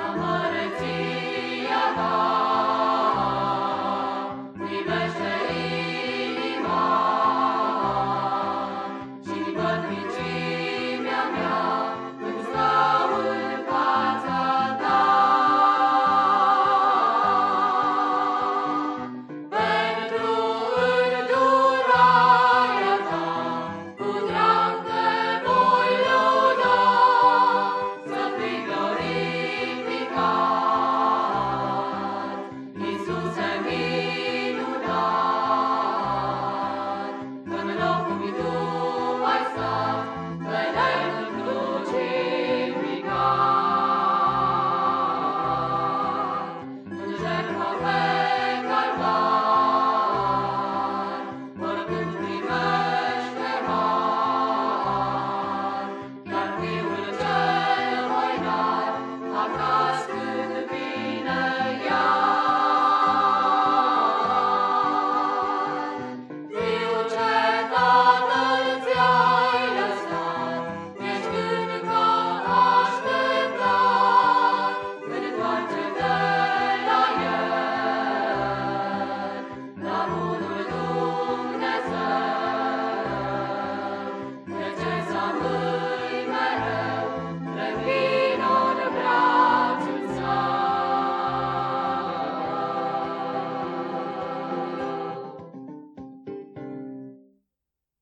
Mama.